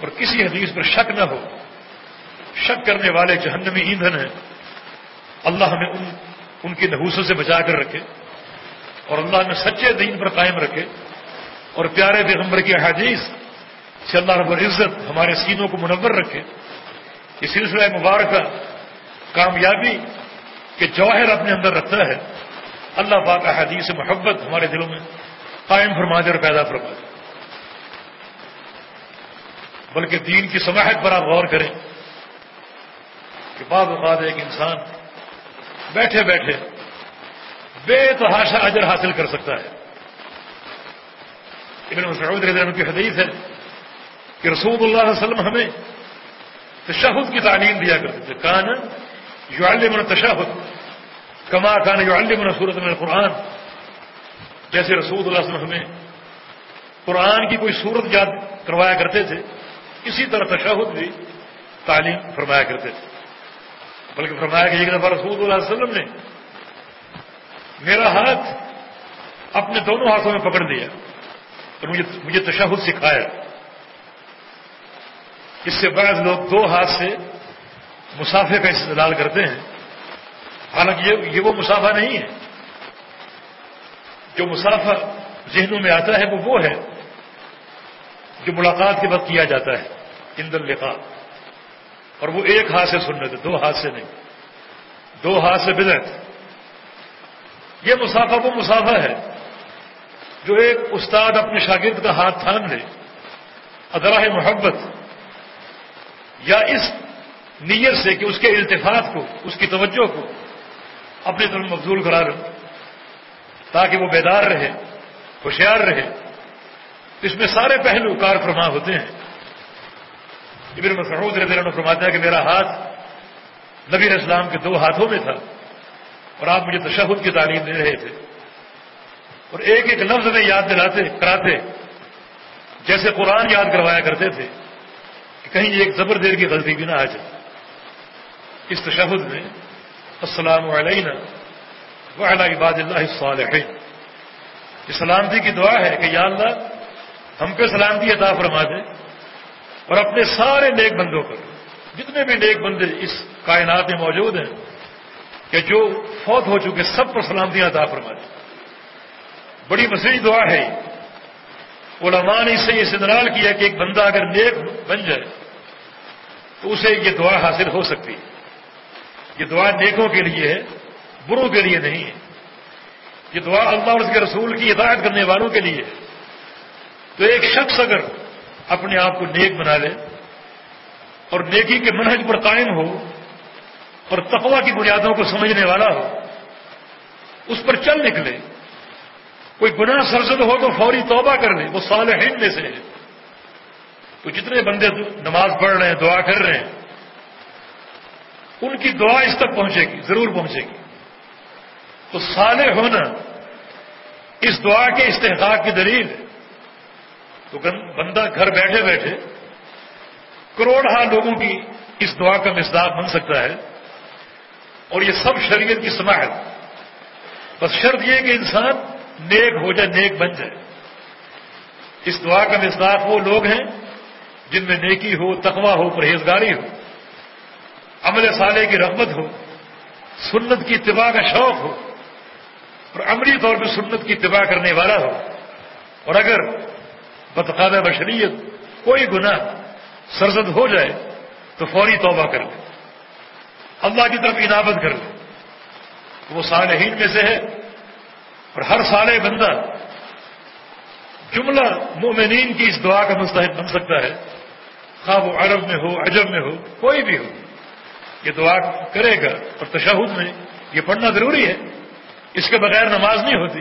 اور کسی حدیث پر شک نہ ہو، شک کرنے والے جہنمی ایندھن ہیں، اللہ ہمیں ان ان کی نحوسوں سے بچا کر رکھے، اور اللہ ہمیں سچے دین پر قائم رکھے، اور پیارے پیغمبر کی حدیث سے اللہ رب العزت ہمارے سینوں کو منور رکھے۔ یہ سلسلہ مبارکہ کامیابی کے جواہر اپنے اندر رکھتا ہے۔ اللہ پاک حدیث محبت ہمارے دلوں میں قائم فرما دے اور پیدا فرما دے۔ بلکہ دین کی سماحت پر آپ غور کریں کہ بعض اوقات ایک انسان بیٹھے بیٹھے بے تحاشا اجر حاصل کر سکتا ہے۔ ابن مسعود رضی اللہ کی حدیث ہے کہ رسول اللہ علیہ وسلم ہمیں تشہد کی تعلیم دیا کرتے تھے۔ کان یو من تشہد کما کان یو من صورت میں قرآن جیسے رسول اللہ علیہ وسلم ہمیں قرآن کی کوئی صورت یاد کروایا کرتے تھے، اسی طرح تشہد بھی تعلیم فرمایا کرتے تھے۔ بلکہ فرمایا کہ ایک دفعہ رسول اللہ علیہ وسلم نے میرا ہاتھ اپنے دونوں ہاتھوں میں پکڑ دیا اور مجھے مجھے تشہد سکھایا۔ اس سے بعض لوگ دو ہاتھ سے مسافے کا استعمال کرتے ہیں۔ حالانکہ یہ وہ مسافہ نہیں ہے۔ جو مسافہ ذہنوں میں آتا ہے وہ وہ ہے جو ملاقات کے وقت کیا جاتا ہے اندر لکھا اور وہ ایک ہاتھ سے سن رہے تھے دو ہاتھ سے نہیں۔ دو ہاتھ سے بدت یہ مسافہ وہ مسافہ ہے جو ایک استاد اپنے شاگرد کا ہاتھ تھام لے ادراہ محبت، یا اس نیت سے کہ اس کے التفاط کو، اس کی توجہ کو اپنی طرف مقبول کرا لوں تاکہ وہ بیدار رہے، ہوشیار رہے۔ اس میں سارے پہلو کار فرما ہوتے ہیں۔ ابن مسعود رضی اللہ عنہ فرماتا ہے کہ میرا ہاتھ نبی اسلام کے دو ہاتھوں میں تھا اور آپ مجھے تشہد کی تعلیم دے رہے تھے۔ اور ایک ایک لفظ میں یاد دلاتے، کراتے، جیسے قرآن یاد کروایا کرتے تھے کہ کہیں ایک زبر دیر کی غلطی بھی نہ آ جائے۔ اس تشہد میں، السلام علینا وعلی عباد اللہ الصالحین یہ سلامتی کی دعا ہے کہ یا اللہ ہم پہ سلامتی عطا فرما دے اور اپنے سارے نیک بندوں پر، جتنے بھی نیک بندے اس کائنات میں موجود ہیں، کہ جو فوت ہو چکے سب پر سلامتی عطا فرما دے۔ بڑی مسیح دعا ہے۔ علماء نے اس سے یہ استدلال کیا کہ ایک بندہ اگر نیک بن جائے تو اسے یہ دعا حاصل ہو سکتی ہے۔ یہ دعا نیکوں کے لیے ہے۔ بروں کے لیے نہیں ہے۔ یہ دعا اللہ اور اس کے رسول کی ہدایت کرنے والوں کے لیے۔ تو ایک شخص اگر اپنے آپ کو نیک بنا لے اور نیکی کے منہج پر قائم ہو اور تقوا کی بنیادوں کو سمجھنے والا ہو، اس پر چل نکلے۔ کوئی گناہ سرزد ہو تو فوری توبہ کر لے، وہ صالحین میں سے ہے۔ تو جتنے بندے نماز پڑھ رہے ہیں، دعا کر رہے ہیں، ان کی دعا اس تک پہنچے گی، ضرور پہنچے گی۔ تو صالح ہونا اس دعا کے استحقاق کی دلیل ہے تو بندہ گھر بیٹھے بیٹھے کروڑ ہار لوگوں کی اس دعا کا مزداق بن سکتا ہے اور یہ سب شریعت کی سماعت بس شرط یہ کہ انسان نیک ہو جائے، نیک بن جائے۔ اس دعا کا مزداق وہ لوگ ہیں جن میں نیکی ہو تقوا ہو، پرہیزگاری ہو، عمل صالح کی رغبت ہو، سنت کی اتباع کا شوق ہو۔ اور عملی طور پہ سنت کی اتباع کرنے والا ہو۔ اور اگر بتقاضہ بشریت کوئی گناہ سرزد ہو جائے، تو فوری توبہ کر لے۔ اللہ کی طرف عنابت کر لے۔ وہ صالحین میں سے ہے۔ اور ہر سال بندہ جملہ مومنین کی اس دعا کا مستحق بن سکتا ہے۔ خواہ وہ عرب میں ہو، عجب میں ہو، کوئی بھی ہو۔ یہ دعا کرے گا اور تشہد میں یہ پڑھنا ضروری ہے۔ اس کے بغیر نماز نہیں ہوتی۔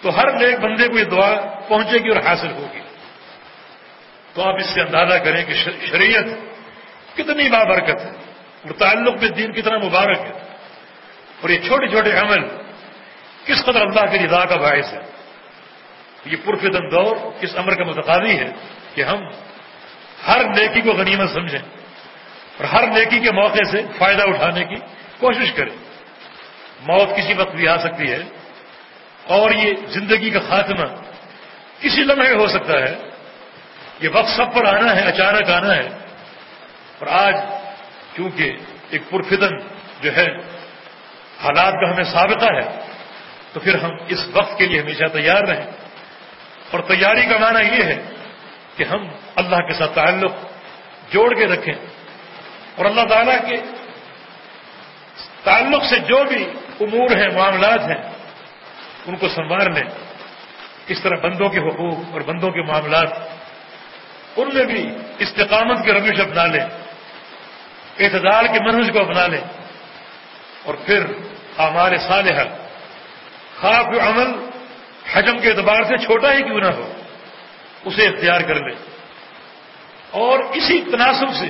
تو ہر نیک بندے کو یہ دعا پہنچے گی اور حاصل ہوگی۔ تو آپ اس سے اندازہ کریں کہ شریعت کتنی بابرکت ہے اور تعلق میں دین کتنا مبارک ہے۔ اور یہ چھوٹے چھوٹے عمل کس قدر اللہ کی رضا کا باعث ہے؟ یہ پرفتن دور اس عمر کا متقاضی ہے کہ ہم ہر نیکی کو غنیمت سمجھیں اور ہر نیکی کے موقع سے فائدہ اٹھانے کی کوشش کریں۔ موت کسی وقت بھی آ سکتی ہے۔ اور یہ زندگی کا خاتمہ کسی لمحے ہو سکتا ہے۔ یہ وقت سب پر آنا ہے، اچانک آنا ہے۔ اور آج کیونکہ ایک پرفتن جو ہے، حالات کا ہمیں ثابتہ ہے، تو پھر ہم اس وقت کے لیے ہمیشہ تیار رہیں۔ اور تیاری کا معنی یہ ہے کہ ہم اللہ کے ساتھ تعلق جوڑ کے رکھیں۔ اور اللہ تعالیٰ کے تعلق سے جو بھی امور ہیں، معاملات ہیں، ان کو سنوار لیں اس طرح بندوں کے حقوق اور بندوں کے معاملات، ان میں بھی استقامت کے روش اپنا لیں، اعتدال کے منہج کو اپنا لیں، اور پھر ہمارے صالحہ خواب عمل حجم کے اعتبار سے چھوٹا ہی کیوں نہ ہو، اسے اختیار کر لیں۔ اور اسی تناسب سے،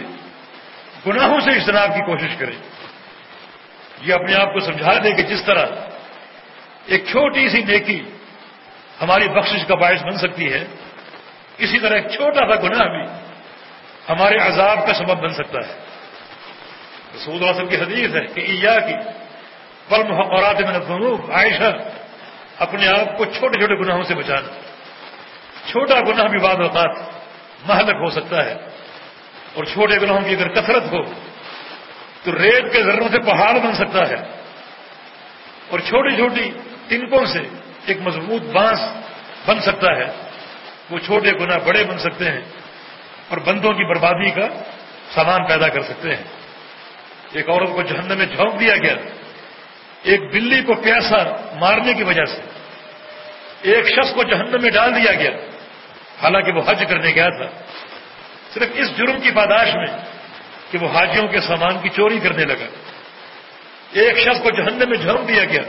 گناہوں سے اجتناب کی کوشش کریں۔ یہ اپنے آپ کو سمجھا دیں کہ جس طرح ایک چھوٹی سی نیکی ہماری بخشش کا باعث بن سکتی ہے، اسی طرح ایک چھوٹا سا گناہ بھی ہمارے عذاب کا سبب بن سکتا ہے۔ رسول وسلم کی حدیث ہے کہ ایا کی پل محقورات میں نے عائشہ، اپنے آپ کو چھوٹے چھوٹے گناہوں سے بچانا چھوٹا گناہ بھی بعض اوقات مہلک ہو سکتا ہے اور چھوٹے گناہوں کی اگر کثرت ہو تو ریت کے ذروں سے پہاڑ بن سکتا ہے۔ اور چھوٹی چھوٹی تنکوں سے ایک مضبوط بانس بن سکتا ہے۔ وہ چھوٹے گنا بڑے بن سکتے ہیں۔ اور بندوں کی بربادی کا سامان پیدا کر سکتے ہیں۔ ایک عورت کو جہنم میں جھونک دیا گیا۔ ایک بلی کو پیاسا مارنے کی وجہ سے۔ ایک شخص کو جہنم میں ڈال دیا گیا۔ حالانکہ وہ حج کرنے گیا تھا۔ صرف اس جرم کی پاداش میں کہ وہ حاجیوں کے سامان کی چوری کرنے لگا۔ ایک شخص کو جہنم میں جھونک دیا گیا۔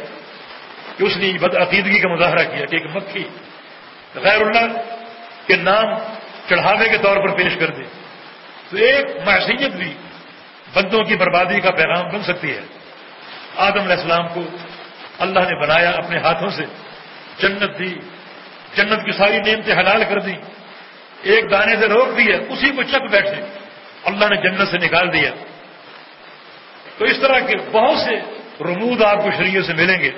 کہ اس نے بدعقیدگی کا مظاہرہ کیا کہ ایک مکھی غیر اللہ کے نام چڑھاوے کے طور پر پیش کر دی تو ایک معصیت بھی بندوں کی بربادی کا پیغام بن سکتی ہے۔ آدم علیہ السلام کو اللہ نے بنایا اپنے ہاتھوں سے۔ جنت دی، جنت کی ساری نعمتیں حلال کر دی۔ ایک دانے سے روک دیا، اسی کو چک بیٹھے۔ اللہ نے جنت سے نکال دیا۔ تو اس طرح کے بہت سے رمود آپ کو شریعت سے ملیں گے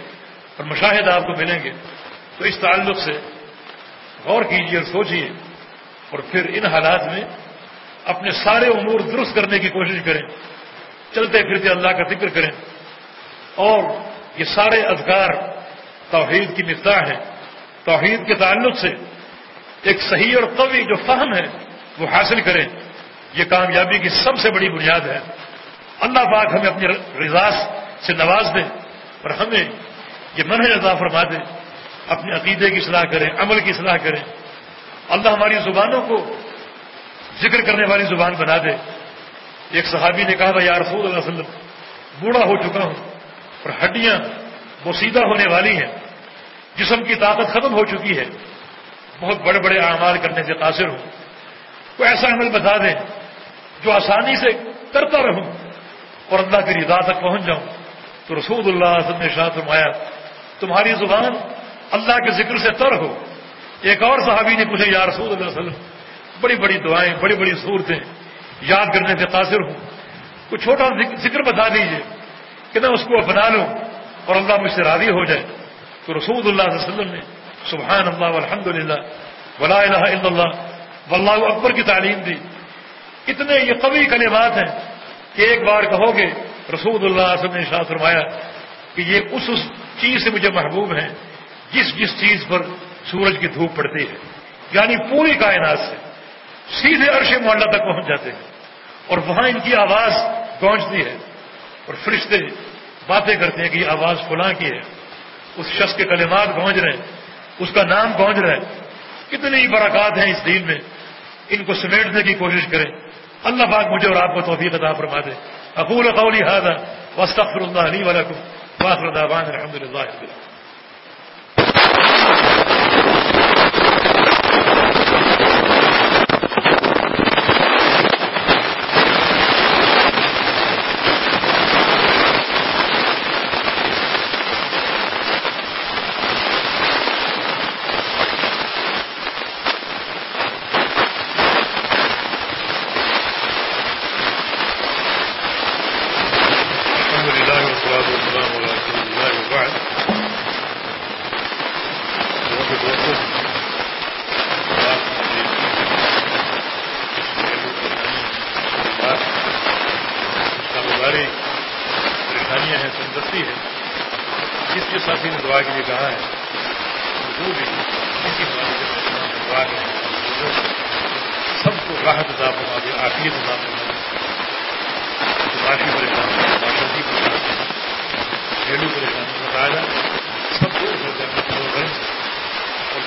اور مشاہد آپ کو ملیں گے۔ تو اس تعلق سے غور کیجیے اور سوچیے اور پھر ان حالات میں اپنے سارے امور درست کرنے کی کوشش کریں۔ چلتے پھرتے اللہ کا ذکر کریں۔ اور یہ سارے اذکار توحید کی مقدار ہیں۔ توحید کے تعلق سے ایک صحیح اور قوی جو فہم ہے وہ حاصل کریں۔ یہ کامیابی کی سب سے بڑی بنیاد ہے۔ اللہ پاک ہمیں اپنی رضا سے نواز دیں اور ہمیں یہ منہ ادا فرما دیں اپنے عقیدے کی صلاح کریں، عمل کی صلاح کریں۔ اللہ ہماری زبانوں کو ذکر کرنے والی زبان بنا دے۔ ایک صحابی نے کہا بھائی رسول اللہ علیہ وسلم، بوڑھا ہو چکا ہوں اور ہڈیاں بوسیدہ ہونے والی ہیں۔ جسم کی طاقت ختم ہو چکی ہے۔ بہت بڑے بڑے اعمال کرنے سے قاصر ہوں۔ کوئی ایسا عمل بتا دیں جو آسانی سے کرتا رہوں اور اللہ کی رضا تک پہنچ جاؤں۔ تو رسول اللہ وسلم نے شاہ فرمایا، تمہاری زبان اللہ کے ذکر سے تر ہو۔ ایک اور صحابی نے پوچھا، یا رسول اللہ علیہ وسلم، بڑی بڑی دعائیں، بڑی بڑی صورتیں، یاد کرنے سے قاصر ہوں۔ کچھ چھوٹا ذکر بتا دیجیے کہ میں اس کو اپنا لوں اور اللہ مجھ سے راضی ہو جائے۔ تو رسول اللہ علیہ وسلم نے سبحان اللہ الحمد للہ ولا الہ الا اللہ، واللہ اکبر کی تعلیم دی۔ اتنے یہ قوی کلمات ہیں کہ ایک بار کہو گے، رسول اللہ علیہ وسلم نے شاہ فرمایا کہ یہ اس اس چیز سے مجھے محبوب ہیں جس جس چیز پر سورج کی دھوپ پڑتی ہے۔ یعنی پوری کائنات سے سیدھے عرش معلّہ تک پہنچ جاتے ہیں اور وہاں ان کی آواز پہنچتی ہے اور فرشتے باتیں کرتے ہیں کہ یہ آواز فلاں کی ہے۔ اس شخص کے کلمات پہنچ رہے ہیں، اس کا نام پہنچ رہا ہے۔ کتنی برکات ہیں اس دین میں۔ ان کو سمیٹنے کی کوشش کریں۔ اللہ پاک مجھے اور آپ کو توفیق عطا فرما دے اقول قولی هذا واستغفر الله لي ولكم واخر دعوانا الحمد لله رب العالمين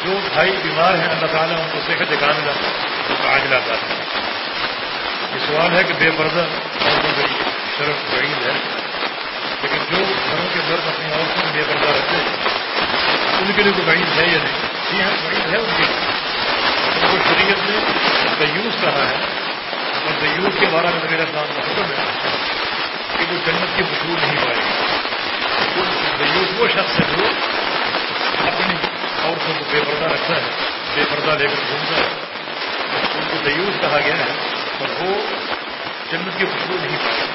جو بھائی بیمار ہیں، اللہ تعالیٰ ان کو صحت دکھانے کا آج لاتا ہے یہ سوال ہے کہ بے پردہ عورتوں کی شرف بعید ہے۔ لیکن جو گھروں کے اندر اپنی عورتوں بے پردہ رہتے ہیں، ان کے لیے کوئی بعید ہے یا نہیں؟ جی ہاں بعید ہے ان کے لیے۔ کو شریعت نے دیوس کہا ہے۔ اور دیوس کے بارے میں میرا نام کا حکم ہے کہ وہ جنت کی خوشبو نہیں پائے دیوس وہ شخص ہے جو اپنی عورتوں کو بے پردہ رکھتا ہے، بے پردہ لے کر گھومتا ہے۔ ان کو دیوز کہا گیا ہے اور وہ جنت کی خوشبو نہیں پائے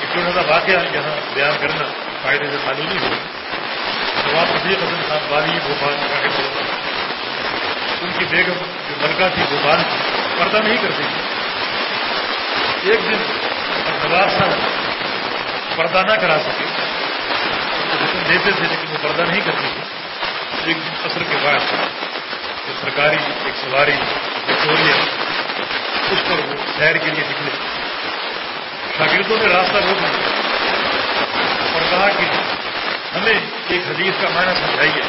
یہ چھوٹا سا واقعہ یہاں بیان کرنا فائدے سے خالی نہیں ہوگا جواب وزیر حسن صاحب والی بھوپال ان کی بیگم جو ملکہ تھی، بھوپال پردہ نہیں کرتی تھی۔ ایک دن نواب صاحب پردہ نہ کرا سکے حکم دیتے تھے لیکن وہ پردہ نہیں کرتی تھی۔ ایک اثر کے بعد جو سرکاری ایک سواری پیٹرولیم اس پر وہ سیر کے لیے نکلے۔ شاگردوں نے راستہ روک لیا اور کہا کہ ہمیں ایک حدیث کا معنی سمجھائیے۔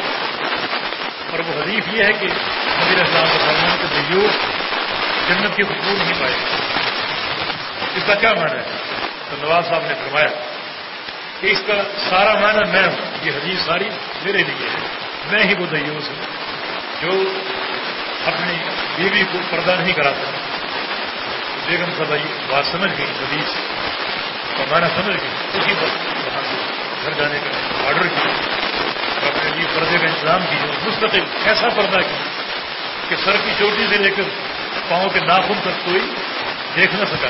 اور وہ حدیث یہ ہے کہ نبی اسلام سلمان کے دیوگ جنت کی خوشبو نہیں پائے۔ اس کا کیا معنی ہے؟ تو نواز صاحب نے فرمایا کہ اس کا سارا معنی میں ہوں۔ یہ حدیث ساری میرے لیے ہے۔ سب بات سمجھ گئی حدیث مانا سمجھ کے اسی پر وہاں سے گھر جانے کا آرڈر کیا۔ اور اپنے لیے پردے کا انتظام کیا۔ مستقل ایسا پردہ کیا کہ سر کی چوٹی سے لے کر پاؤں کے ناخن تک کوئی دیکھ نہ سکا۔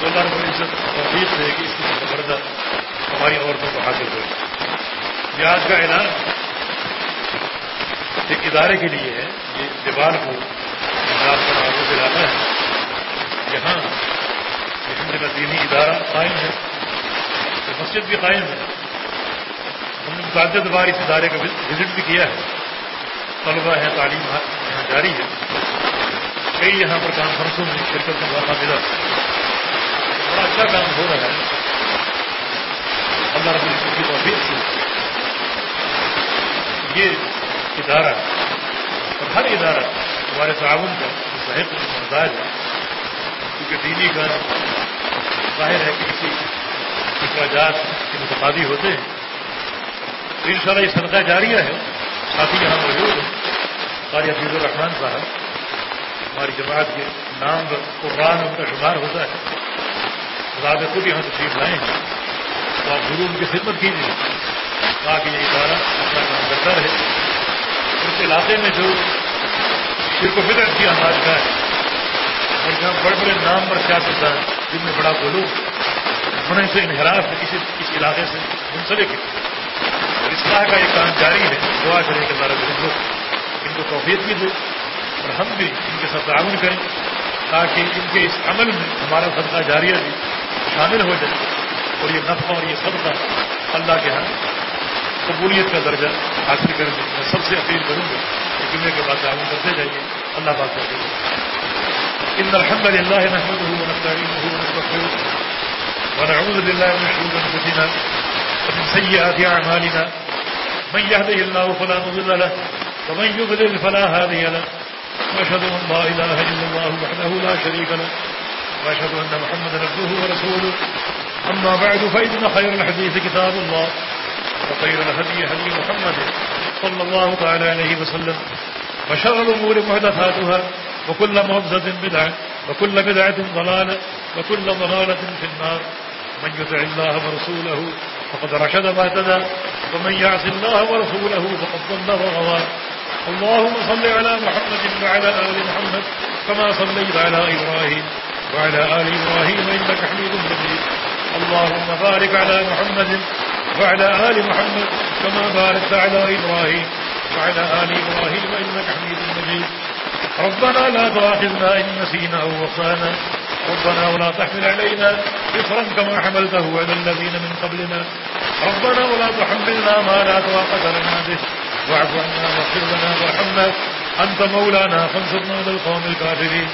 تو اللہ رب العزت توفیق ہے کہ اس کی پردہ ہماری عورتوں کو حاصل ہو۔ یہ آج کا اعلان ایک ادارے کے لیے ہے، یہ دیوار کو آگے سے لاتا ہے۔ یہاں کا دینی ادارہ قائم ہے تو مسجد بھی قائم ہے۔ ہم نے متعدد بار اس ادارے کا وزٹ بھی کیا ہے۔ طلبہ ہے تعلیم ہاں، یہاں جاری ہے۔ کئی یہاں پر کانفرنسوں میں شرکت کا موقع ملا۔ بڑا اچھا کام ہو رہا ہے۔ اللہ رب العزت کی توفیق سے۔ یہ ادارہ اور ہر ادارہ ہمارے تعاون کا صحت مزاج ہے۔ کیونکہ دینی کا ظاہر ہے کہ کسی اخراجات کے متفادی ہوتے ہیں۔ تو ان شاء اللہ یہ صدقہ جاریہ ہے۔ ساتھی یہاں موجود ہیں۔ قاری حفیظ الرحمان صاحب، ہماری جماعت کے نام قرآن ان کا شمار ہوتا ہے۔ خدا خود یہاں تشریف لائیں۔ گے تو آپ ضرور ان کی خدمت کیجیے۔ تاکہ یہ ادارہ اپنا کام کرتا رہے۔ اس علاقے میں جو شرک و فکر کی انداز کا ہے، اور جہاں بڑے بڑے نام پر کیا کرتا ہے جن میں بڑا بولو انہیں سے انحراف ہے اس علاقے سے منسلک ہے۔ اور اصلاح کا یہ کام جاری ہے، دعا کرے کہ ہمارا لوگ ان کو توفیق بھی دے، اور ہم بھی ان کے ساتھ تعاون کریں، تاکہ ان کے اس عمل میں ہمارا صدقہ جاریہ بھی شامل ہو جائے، اور یہ نفع اور یہ صدقہ اللہ کے ہاں قبولیت کا درجہ حاصل کریں گے میں سب سے اپیل کروں گا کہ جمعے کے بعد تعاون کرتے جائیے۔ اللہ بات کرتے جائیے ان الحمد للہ نحمده ونعوذ بالله من شرور انفسنا ومن سيئات اعمالنا۔ من يهده الله فلا مضل له ومن يضلل فلا هادي له۔ واشهد ان لا اله الا الله وحده لا شريك له واشهد ان محمدا عبده ورسوله اما بعد فان خير الحديث كتاب الله وخير الهدي هدي محمد صلى الله تعالى عليه وسلم وشر الامور محدثاتها وكل محدثه بدعه وكل بدعه ضلاله وكل ضلاله في النار من يطع الله ورسوله فقد رشد ما اهتدى ومن يعص الله ورسوله فقد ضل وغوى اللهم صل على محمد وعلى آل محمد كما صليت على إبراهيم وعلى آل إبراهيم إنك حميد مجيد اللهم بارك على محمد وعلى آل محمد كما باركت على إبراهيم وعلى آل إبراهيم إنك حميد مجيد. ربنا لا تؤاخذنا إن نسينا أو وصانا ربنا ولا تحمل علينا إصرا كما حملته على الذين من قبلنا. ربنا ولا تحملنا ما لا طاقة لنا به. واعف عنا واغفر لنا وارحمنا. أنت مولانا فانصرنا على القوم الكافرين.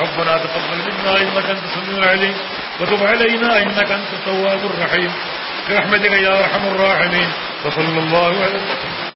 ربنا تقبل منا إنك أنت السميع العليم. وتب علينا إنك أنت التواب الرحيم. برحمتك يا أرحم الراحمين وصلى الله عليه وسلم